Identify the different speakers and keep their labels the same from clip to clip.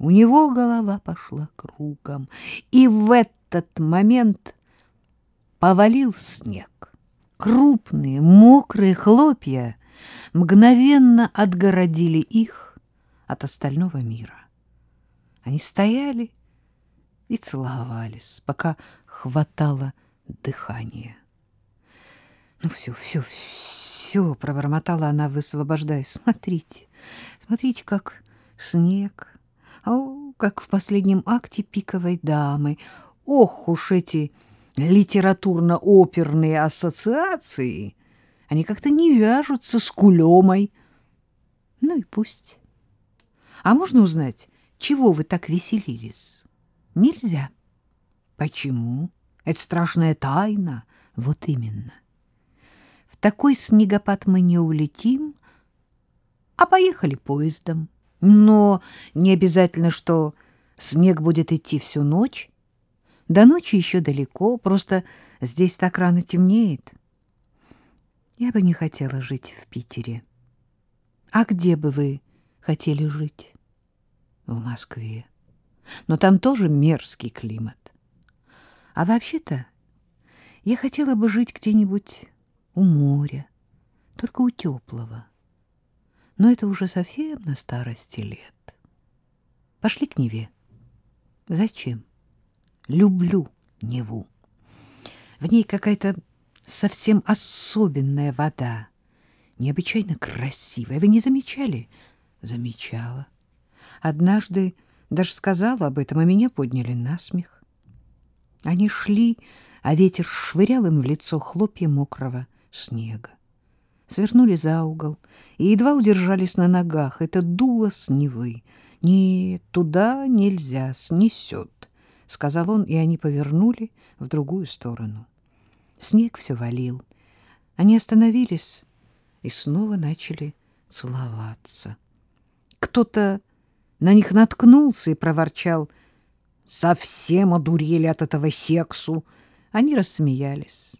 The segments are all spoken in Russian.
Speaker 1: У него голова пошла кругом, и в этот момент повалил снег. Крупные мокрые хлопья мгновенно отгородили их от остального мира. Они стояли и целовались, пока хватало дыхания. — Ну все, все, все, — пробормотала она, высвобождаясь. — Смотрите, смотрите, как снег. О, как в последнем акте «Пиковой дамы». Ох уж эти литературно-оперные ассоциации! Они как-то не вяжутся с кулемой. Ну и пусть. А можно узнать, чего вы так веселились? Нельзя. Почему? Это страшная тайна. Вот именно. В такой снегопад мы не улетим, а поехали поездом. Но не обязательно, что снег будет идти всю ночь. До ночи еще далеко, просто здесь так рано темнеет. Я бы не хотела жить в Питере. А где бы вы хотели жить? В Москве. Но там тоже мерзкий климат. А вообще-то я хотела бы жить где-нибудь у моря, только у теплого. Но это уже совсем на старости лет. Пошли к Неве. Зачем? Люблю Неву. В ней какая-то совсем особенная вода, необычайно красивая. Вы не замечали? Замечала. Однажды даже сказала об этом, а меня подняли на смех. Они шли, а ветер швырял им в лицо хлопья мокрого снега. Свернули за угол и едва удержались на ногах. Это дуло с Невы. «Нет, туда нельзя, снесет», — сказал он, и они повернули в другую сторону. Снег все валил. Они остановились и снова начали целоваться. Кто-то на них наткнулся и проворчал. «Совсем одурели от этого сексу!» Они рассмеялись.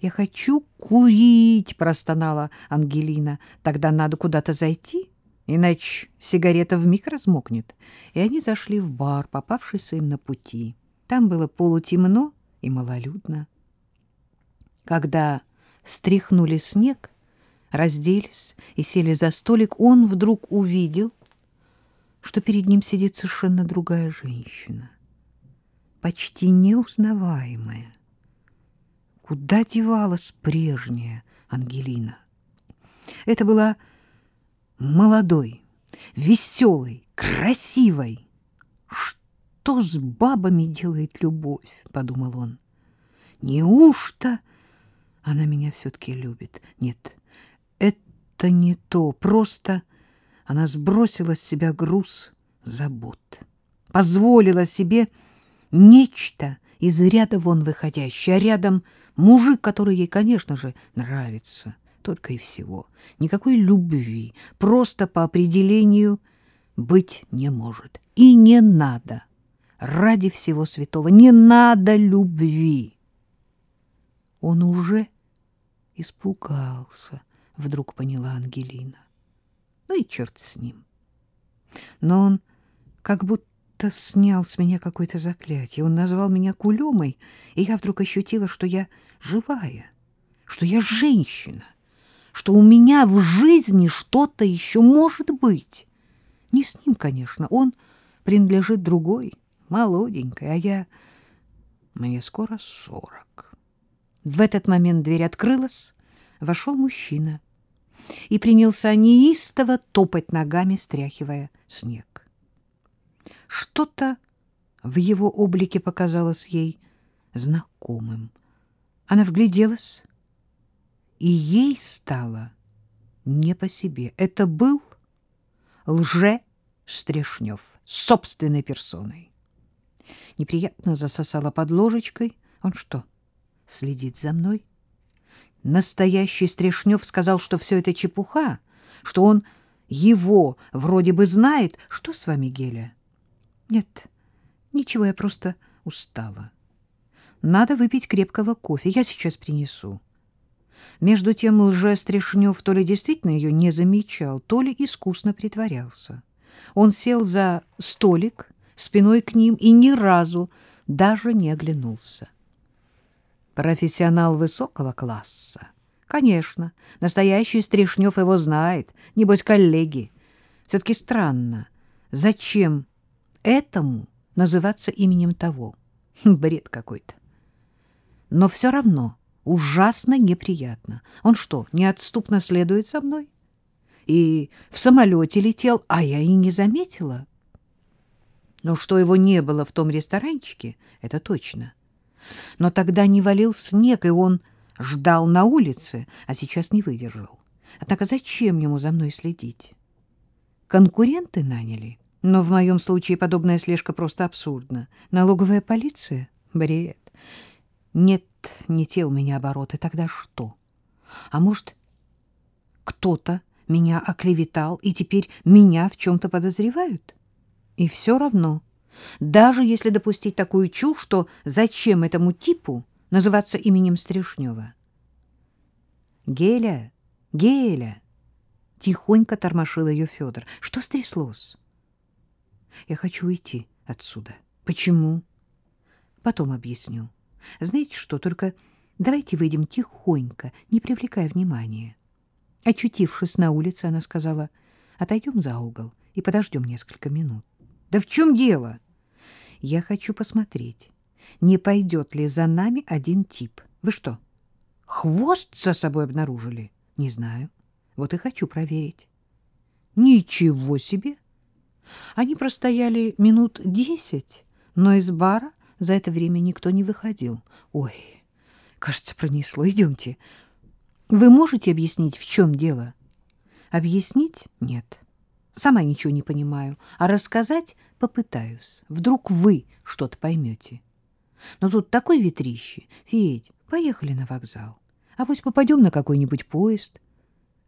Speaker 1: «Я хочу курить!» — простонала Ангелина. «Тогда надо куда-то зайти, иначе сигарета вмиг размокнет». И они зашли в бар, попавшийся им на пути. Там было полутемно и малолюдно. Когда стряхнули снег, разделись и сели за столик, он вдруг увидел, что перед ним сидит совершенно другая женщина, почти неузнаваемая. Куда девалась прежняя Ангелина? Это была молодой, веселой, красивой. Что с бабами делает любовь, подумал он. Неужто она меня все-таки любит? Нет, это не то, просто она сбросила с себя груз забот, позволила себе нечто из ряда вон выходящее, а рядом мужик, который ей, конечно же, нравится, только и всего. Никакой любви, просто по определению быть не может. И не надо, ради всего святого, не надо любви. Он уже испугался, вдруг поняла Ангелина. Ну и черт с ним. Но он как будто снял с меня какое-то заклятие. Он назвал меня Кулемой, и я вдруг ощутила, что я живая, что я женщина, что у меня в жизни что-то еще может быть. Не с ним, конечно, он принадлежит другой, молоденькой, а я... Мне скоро сорок. В этот момент дверь открылась, вошел мужчина — и принялся неистово топать ногами, стряхивая снег. Что-то в его облике показалось ей знакомым. Она вгляделась, и ей стало не по себе. Это был лже-Стрешнев собственной персоной. Неприятно засосала под ложечкой. Он что, следит за мной? Настоящий Стрешнев сказал, что все это чепуха, что он его вроде бы знает. Что с вами, Геля? Нет, ничего, я просто устала. Надо выпить крепкого кофе, я сейчас принесу. Между тем лже Стрешнев то ли действительно ее не замечал, то ли искусно притворялся. Он сел за столик спиной к ним и ни разу даже не оглянулся. Профессионал высокого класса. Конечно, настоящий Стришнев его знает, небось коллеги. Все-таки странно, зачем этому называться именем того? Бред какой-то. Но все равно ужасно неприятно. Он что, неотступно следует за мной? И в самолете летел, а я и не заметила. Но что его не было в том ресторанчике, это точно. Но тогда не валил снег, и он ждал на улице, а сейчас не выдержал. Однако зачем ему за мной следить? Конкуренты наняли. Но в моем случае подобная слежка просто абсурдна. Налоговая полиция? Бред. Нет, не те у меня обороты. Тогда что? А может, кто-то меня оклеветал, и теперь меня в чем-то подозревают? И все равно, даже если допустить такую чушь, что зачем этому типу называться именем Стришнева? Геля, Геля! Тихонько тормошил ее Федор. Что стряслось? Я хочу уйти отсюда. Почему? Потом объясню. Знаете что, только давайте выйдем тихонько, не привлекая внимания. Очутившись на улице, она сказала, отойдем за угол и подождем несколько минут. Да в чем дело? Я хочу посмотреть, не пойдет ли за нами один тип. Вы что, хвост за собой обнаружили? Не знаю. Вот и хочу проверить. Ничего себе! Они простояли минут десять, но из бара за это время никто не выходил. Ой, кажется, пронесло. Идемте. Вы можете объяснить, в чем дело? Объяснить? Нет. Сама ничего не понимаю. А рассказать попытаюсь. Вдруг вы что-то поймете. Но тут такой ветрище. Федь, поехали на вокзал. А пусть попадем на какой-нибудь поезд.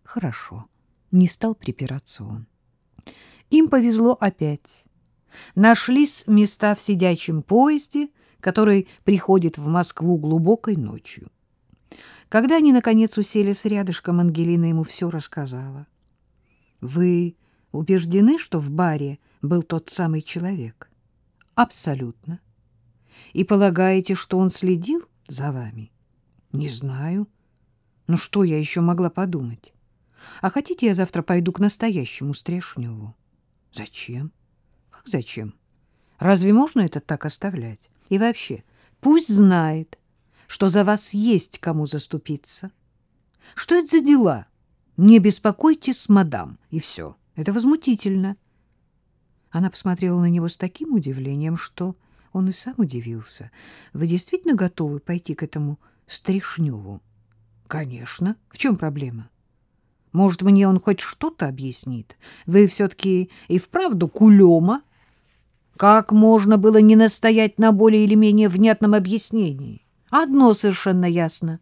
Speaker 1: Хорошо. Не стал припираться он. Им повезло опять. Нашлись места в сидячем поезде, который приходит в Москву глубокой ночью. Когда они, наконец, уселись рядышком, Ангелина ему все рассказала. — Вы убеждены, что в баре был тот самый человек? — Абсолютно. — И полагаете, что он следил за вами? — Не знаю. Ну что я еще могла подумать? А хотите, я завтра пойду к настоящему Стрешневу? — Зачем? — Как зачем? Разве можно это так оставлять? И вообще, пусть знает, что за вас есть кому заступиться. Что это за дела? Не беспокойтесь, мадам, и все. Это возмутительно. Она посмотрела на него с таким удивлением, что он и сам удивился. Вы действительно готовы пойти к этому Стришневу? Конечно. В чем проблема? — может, мне он хоть что-то объяснит? Вы все-таки и вправду кулема? Как можно было не настоять на более или менее внятном объяснении? Одно совершенно ясно.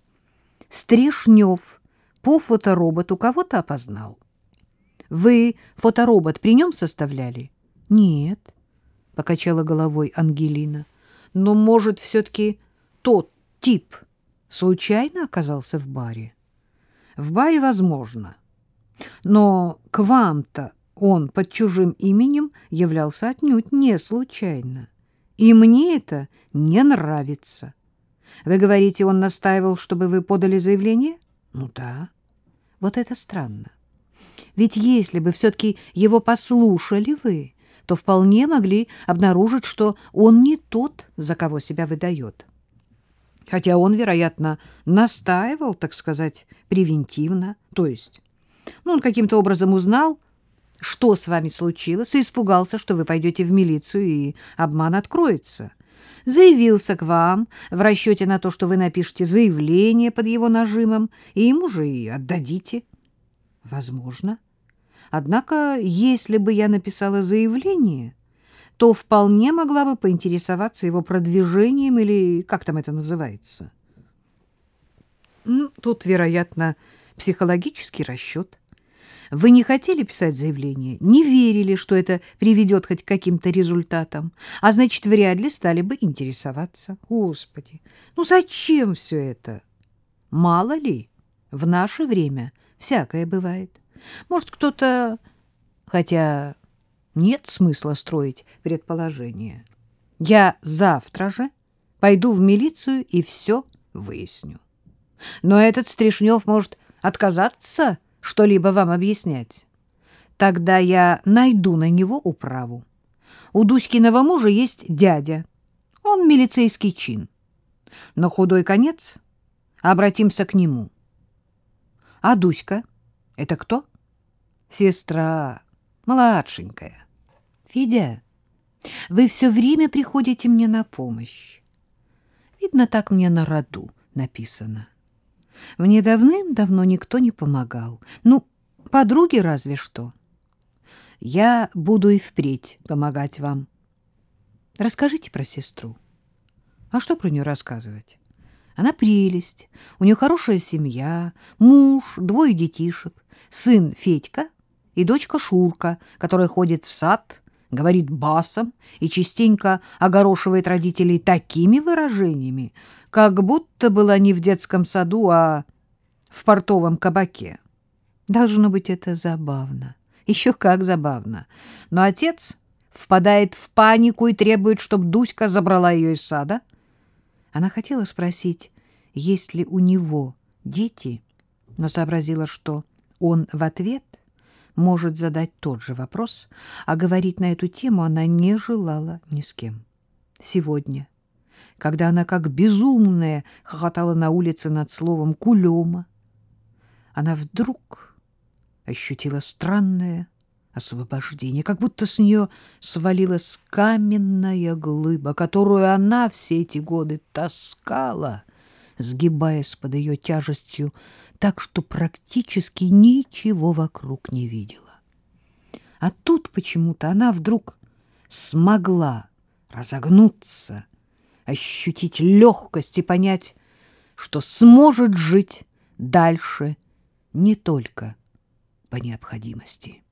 Speaker 1: Стрешнев по фотороботу кого-то опознал. Вы фоторобот при нем составляли? Нет, покачала головой Ангелина. Но, может, все-таки тот тип случайно оказался в баре? В баре возможно. Но к вам-то он под чужим именем являлся отнюдь не случайно. И мне это не нравится. Вы говорите, он настаивал, чтобы вы подали заявление? Ну да. Вот это странно. Ведь если бы все-таки его послушали вы, то вполне могли обнаружить, что он не тот, за кого себя выдает хотя он, вероятно, настаивал, так сказать, превентивно, то есть, ну, он каким-то образом узнал, что с вами случилось, и испугался, что вы пойдете в милицию, и обман откроется. Заявился к вам в расчете на то, что вы напишете заявление под его нажимом, и ему же и отдадите. Возможно. Однако, если бы я написала заявление, то вполне могла бы поинтересоваться его продвижением или как там это называется. Ну, тут, вероятно, психологический расчет. Вы не хотели писать заявление, не верили, что это приведет хоть к каким-то результатам, а значит, вряд ли стали бы интересоваться. Господи, ну зачем все это? Мало ли, в наше время всякое бывает. Может, кто-то, хотя нет смысла строить предположения. Я завтра же пойду в милицию и все выясню. Но этот Стришнев может отказаться что-либо вам объяснять. Тогда я найду на него управу. У Дуськиного мужа есть дядя. Он милицейский чин. На худой конец обратимся к нему. А Дуська — это кто? Сестра, младшенькая. Федя, вы все время приходите мне на помощь. Видно, так мне на роду написано. Мне давным-давно никто не помогал. Ну, подруги разве что. Я буду и впредь помогать вам. Расскажите про сестру. А что про нее рассказывать? Она прелесть, у нее хорошая семья, муж, двое детишек, сын Федька и дочка Шурка, которая ходит в сад, говорит басом и частенько огорошивает родителей такими выражениями, как будто была не в детском саду, а в портовом кабаке. Должно быть, это забавно. Еще как забавно. Но отец впадает в панику и требует, чтобы Дуська забрала ее из сада — она хотела спросить, есть ли у него дети, но сообразила, что он в ответ может задать тот же вопрос, а говорить на эту тему она не желала ни с кем. Сегодня, когда она как безумная хохотала на улице над словом «кулема», она вдруг ощутила странное освобождение, как будто с нее свалилась каменная глыба, которую она все эти годы таскала, сгибаясь под ее тяжестью, так что практически ничего вокруг не видела. А тут почему-то она вдруг смогла разогнуться, ощутить легкость и понять, что сможет жить дальше не только по необходимости.